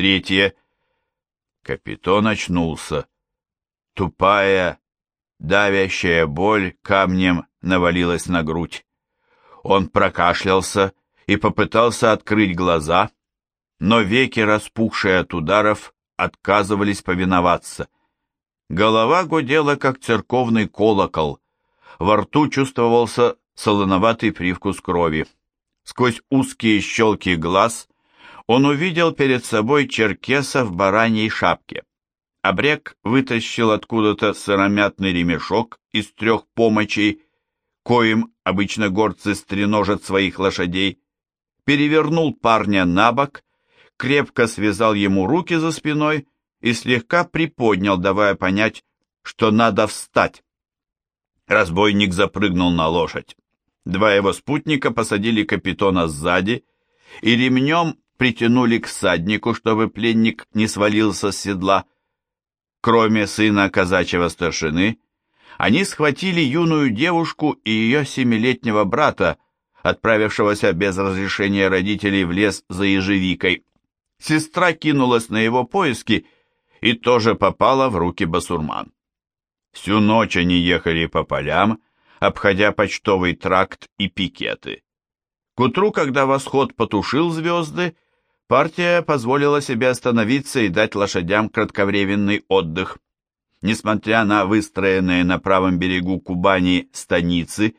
Третье. Капитон очнулся. Тупая, давящая боль камнем навалилась на грудь. Он прокашлялся и попытался открыть глаза, но веки, распухшие от ударов, отказывались повиноваться. Голова гудела, как церковный колокол. Во рту чувствовался солоноватый привкус крови. Сквозь узкие щелки глаз он увидел перед собой черкеса в бараньей шапке. Обрек вытащил откуда-то сыромятный ремешок из трех помощей, коим обычно горцы стреножат своих лошадей, перевернул парня на бок, крепко связал ему руки за спиной и слегка приподнял, давая понять, что надо встать. Разбойник запрыгнул на лошадь. Два его спутника посадили капитона сзади и ремнем притянули к саднику, чтобы пленник не свалился с седла. Кроме сына казачьего старшины, они схватили юную девушку и ее семилетнего брата, отправившегося без разрешения родителей в лес за ежевикой. Сестра кинулась на его поиски и тоже попала в руки басурман. Всю ночь они ехали по полям, обходя почтовый тракт и пикеты. К утру, когда восход потушил звезды, партия позволила себе остановиться и дать лошадям кратковременный отдых. Несмотря на выстроенные на правом берегу Кубани станицы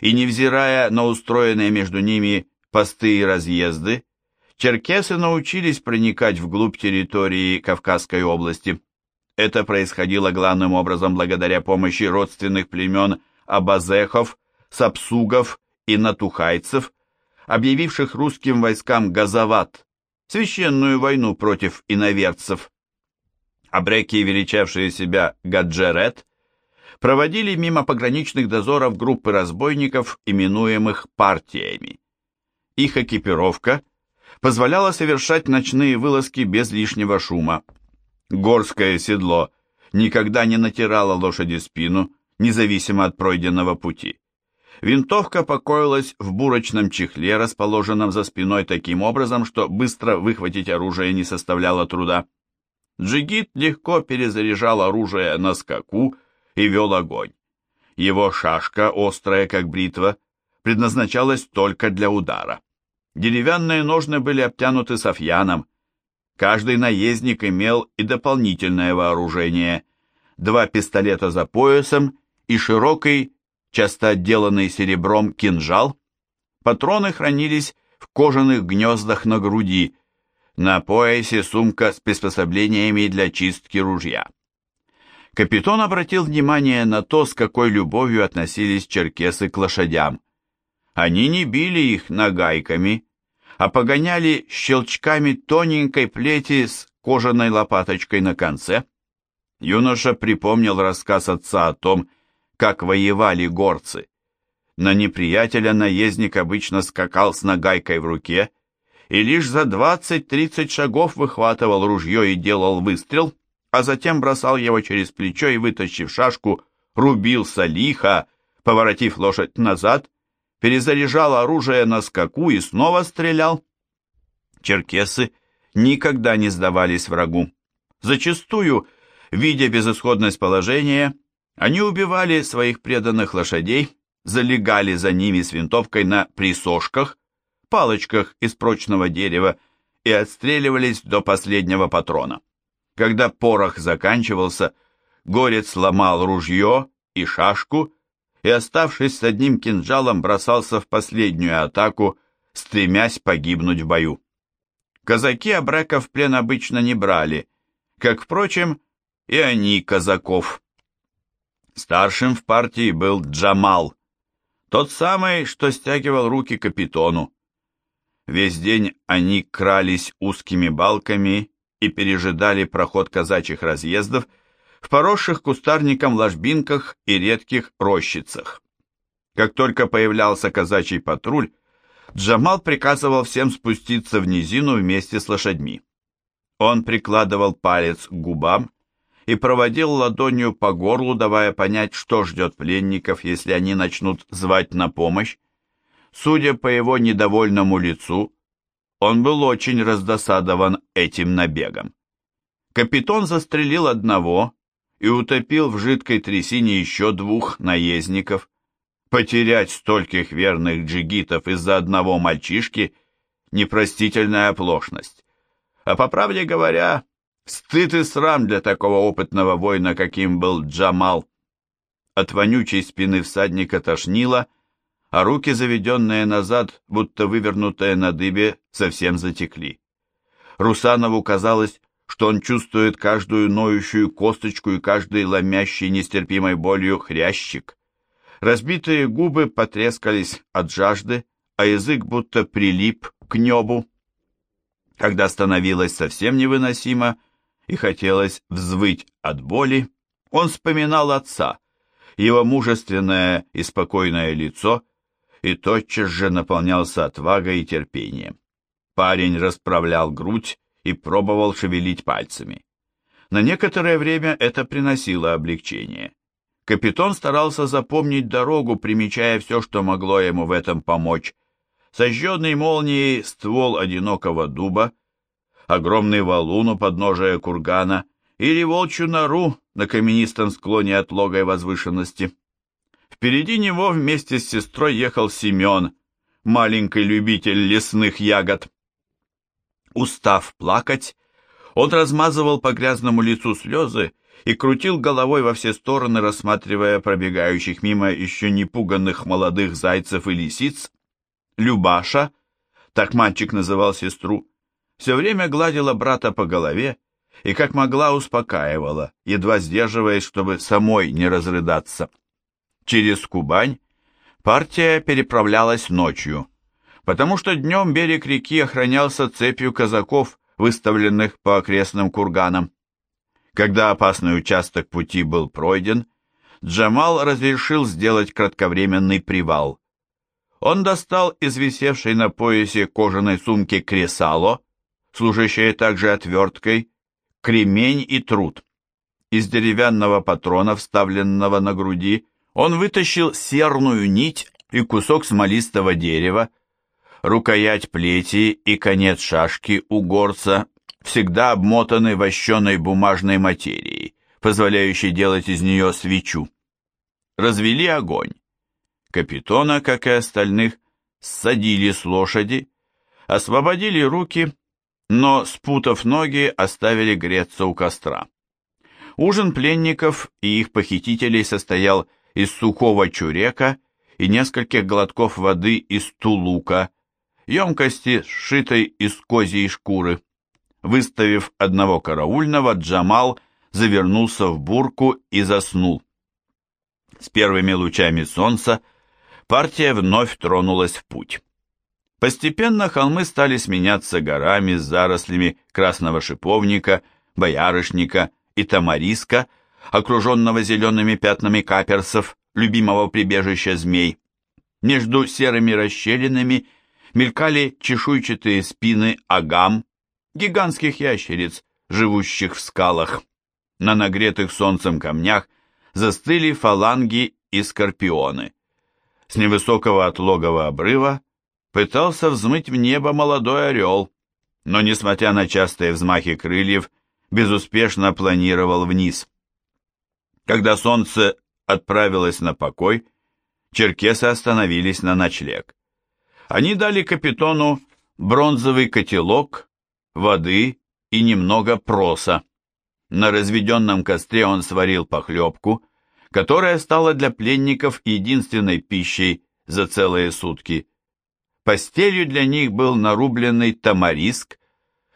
и невзирая на устроенные между ними посты и разъезды, черкесы научились проникать вглубь территории Кавказской области. Это происходило главным образом благодаря помощи родственных племен абазехов, сапсугов и натухайцев, объявивших русским войскам газоват, священную войну против иноверцев. Абреки, величавшие себя Гаджерет, проводили мимо пограничных дозоров группы разбойников, именуемых партиями. Их экипировка позволяла совершать ночные вылазки без лишнего шума. Горское седло никогда не натирало лошади спину, независимо от пройденного пути. Винтовка покоилась в бурочном чехле, расположенном за спиной таким образом, что быстро выхватить оружие не составляло труда. Джигит легко перезаряжал оружие на скаку и вел огонь. Его шашка, острая как бритва, предназначалась только для удара. Деревянные ножны были обтянуты софьяном. Каждый наездник имел и дополнительное вооружение. Два пистолета за поясом и широкий, часто отделанный серебром кинжал. Патроны хранились в кожаных гнездах на груди, на поясе сумка с приспособлениями для чистки ружья. Капитан обратил внимание на то, с какой любовью относились черкесы к лошадям. Они не били их нагайками, а погоняли щелчками тоненькой плети с кожаной лопаточкой на конце. Юноша припомнил рассказ отца о том, как воевали горцы. На неприятеля наездник обычно скакал с нагайкой в руке и лишь за 20-30 шагов выхватывал ружье и делал выстрел, а затем бросал его через плечо и, вытащив шашку, рубился лихо, поворотив лошадь назад, перезаряжал оружие на скаку и снова стрелял. Черкесы никогда не сдавались врагу. Зачастую, видя безысходность положения, они убивали своих преданных лошадей, залегали за ними с винтовкой на присошках, палочках из прочного дерева и отстреливались до последнего патрона. Когда порох заканчивался, горец ломал ружье и шашку и, оставшись с одним кинжалом, бросался в последнюю атаку, стремясь погибнуть в бою. Казаки Абрека плен обычно не брали, как, впрочем, и они казаков. Старшим в партии был Джамал, тот самый, что стягивал руки капитону. Весь день они крались узкими балками и пережидали проход казачьих разъездов в поросших кустарником ложбинках и редких рощицах. Как только появлялся казачий патруль, Джамал приказывал всем спуститься в низину вместе с лошадьми. Он прикладывал палец к губам и проводил ладонью по горлу, давая понять, что ждет пленников, если они начнут звать на помощь. Судя по его недовольному лицу, он был очень раздосадован этим набегом. Капитон застрелил одного и утопил в жидкой трясине еще двух наездников. Потерять стольких верных джигитов из-за одного мальчишки – непростительная оплошность. А по правде говоря, стыд и срам для такого опытного воина, каким был Джамал. От вонючей спины всадника тошнило, а руки, заведенные назад, будто вывернутые на дыбе, совсем затекли. Русанову казалось, что он чувствует каждую ноющую косточку и каждый ломящий нестерпимой болью хрящик. Разбитые губы потрескались от жажды, а язык будто прилип к небу. Когда становилось совсем невыносимо и хотелось взвыть от боли, он вспоминал отца, его мужественное и спокойное лицо, и тотчас же наполнялся отвагой и терпением. Парень расправлял грудь и пробовал шевелить пальцами. На некоторое время это приносило облегчение. Капитон старался запомнить дорогу, примечая все, что могло ему в этом помочь. Сожженный молнией ствол одинокого дуба, огромный валун у подножия кургана или волчью нору на каменистом склоне отлогой возвышенности. Впереди него вместе с сестрой ехал Семен, маленький любитель лесных ягод. Устав плакать, он размазывал по грязному лицу слезы и крутил головой во все стороны, рассматривая пробегающих мимо еще не пуганных молодых зайцев и лисиц. Любаша, так мальчик называл сестру, все время гладила брата по голове и как могла успокаивала, едва сдерживаясь, чтобы самой не разрыдаться. Через Кубань партия переправлялась ночью, потому что днем берег реки охранялся цепью казаков, выставленных по окрестным курганам. Когда опасный участок пути был пройден, Джамал разрешил сделать кратковременный привал. Он достал из висевшей на поясе кожаной сумки кресало, служащее также отверткой, кремень и труд. Из деревянного патрона, вставленного на груди, он вытащил серную нить и кусок смолистого дерева, рукоять плети и конец шашки у горца всегда обмотаны вощеной бумажной материей, позволяющей делать из нее свечу. Развели огонь. Капитона, как и остальных, ссадили с лошади, освободили руки, но, спутав ноги, оставили греться у костра. Ужин пленников и их похитителей состоял из сухого чурека и нескольких глотков воды из тулука, емкости, сшитой из козьей шкуры. Выставив одного караульного, Джамал завернулся в бурку и заснул. С первыми лучами солнца партия вновь тронулась в путь. Постепенно холмы стали сменяться горами с зарослями красного шиповника, боярышника и тамариска, окруженного зелеными пятнами каперсов, любимого прибежища змей. Между серыми расщелинами мелькали чешуйчатые спины агам, гигантских ящериц, живущих в скалах. На нагретых солнцем камнях застыли фаланги и скорпионы. С невысокого отлогого обрыва пытался взмыть в небо молодой орел, но, несмотря на частые взмахи крыльев, безуспешно планировал вниз. Когда солнце отправилось на покой, черкесы остановились на ночлег. Они дали капитону бронзовый котелок, воды и немного проса. На разведенном костре он сварил похлебку, которая стала для пленников единственной пищей за целые сутки. Постелью для них был нарубленный тамариск,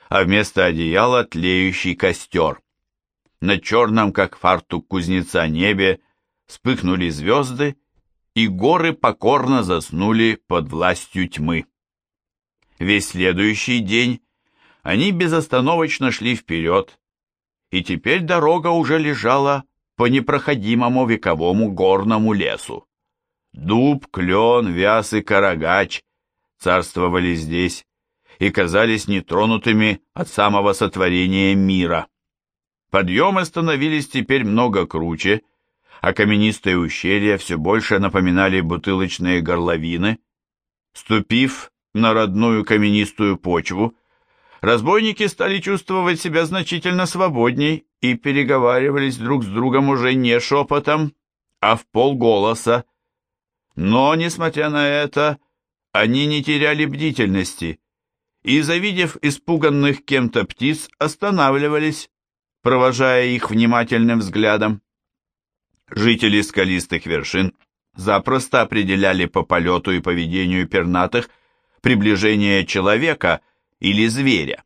а вместо одеяла тлеющий костер. На черном, как фартук кузнеца небе, вспыхнули звезды, и горы покорно заснули под властью тьмы. Весь следующий день они безостановочно шли вперед, и теперь дорога уже лежала по непроходимому вековому горному лесу. Дуб, клен, вяз и карагач царствовали здесь и казались нетронутыми от самого сотворения мира. Подъемы становились теперь много круче, а каменистые ущелья все больше напоминали бутылочные горловины. Ступив на родную каменистую почву, разбойники стали чувствовать себя значительно свободней и переговаривались друг с другом уже не шепотом, а в полголоса. Но, несмотря на это, они не теряли бдительности и, завидев испуганных кем-то птиц, останавливались, провожая их внимательным взглядом. Жители скалистых вершин запросто определяли по полету и поведению пернатых приближение человека или зверя.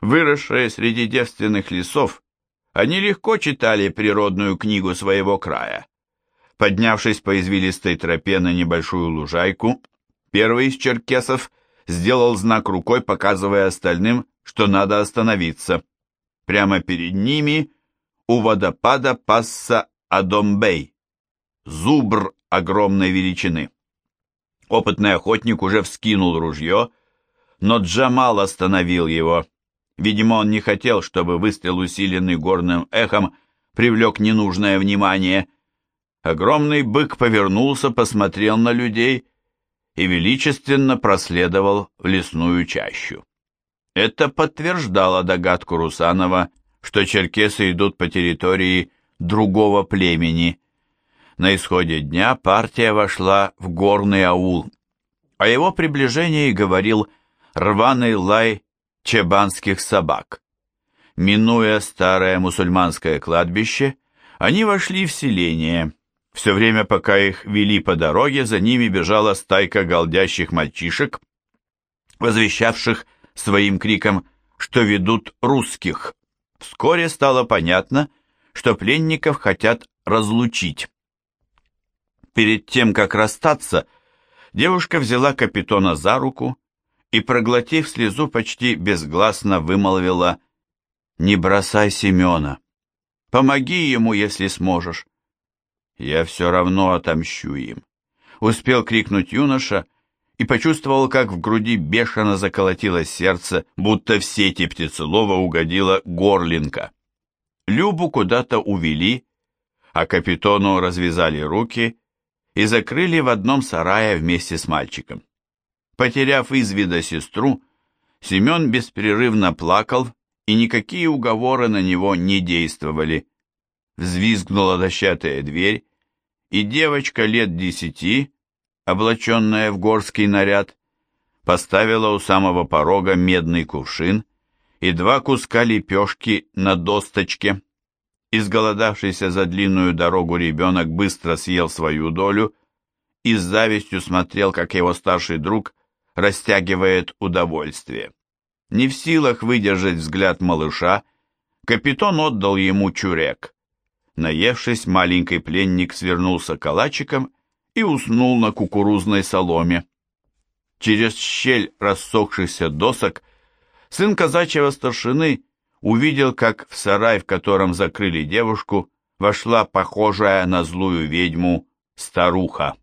Выросшие среди девственных лесов, они легко читали природную книгу своего края. Поднявшись по извилистой тропе на небольшую лужайку, первый из черкесов сделал знак рукой, показывая остальным, что надо остановиться. Прямо перед ними у водопада пасся Адомбей, зубр огромной величины. Опытный охотник уже вскинул ружье, но Джамал остановил его. Видимо, он не хотел, чтобы выстрел, усиленный горным эхом, привлек ненужное внимание. Огромный бык повернулся, посмотрел на людей и величественно проследовал в лесную чащу. Это подтверждало догадку Русанова, что черкесы идут по территории другого племени. На исходе дня партия вошла в горный аул. О его приближении говорил рваный лай чебанских собак. Минуя старое мусульманское кладбище, они вошли в селение. Все время, пока их вели по дороге, за ними бежала стайка голдящих мальчишек, возвещавших своим криком, что ведут русских. Вскоре стало понятно, что пленников хотят разлучить. Перед тем, как расстаться, девушка взяла капитона за руку и, проглотив слезу, почти безгласно вымолвила «Не бросай Семена, помоги ему, если сможешь». «Я все равно отомщу им», — успел крикнуть юноша и почувствовал, как в груди бешено заколотилось сердце, будто в сети птицелова угодила горлинка. Любу куда-то увели, а капитону развязали руки и закрыли в одном сарае вместе с мальчиком. Потеряв из вида сестру, Семен беспрерывно плакал, и никакие уговоры на него не действовали. Взвизгнула дощатая дверь, и девочка лет десяти, облаченная в горский наряд, поставила у самого порога медный кувшин и два куска лепешки на досточке. Изголодавшийся за длинную дорогу ребенок быстро съел свою долю и с завистью смотрел, как его старший друг растягивает удовольствие. Не в силах выдержать взгляд малыша, капитан отдал ему чурек. Наевшись, маленький пленник свернулся калачиком и уснул на кукурузной соломе. Через щель рассохшихся досок сын казачьего старшины увидел, как в сарай, в котором закрыли девушку, вошла похожая на злую ведьму старуха.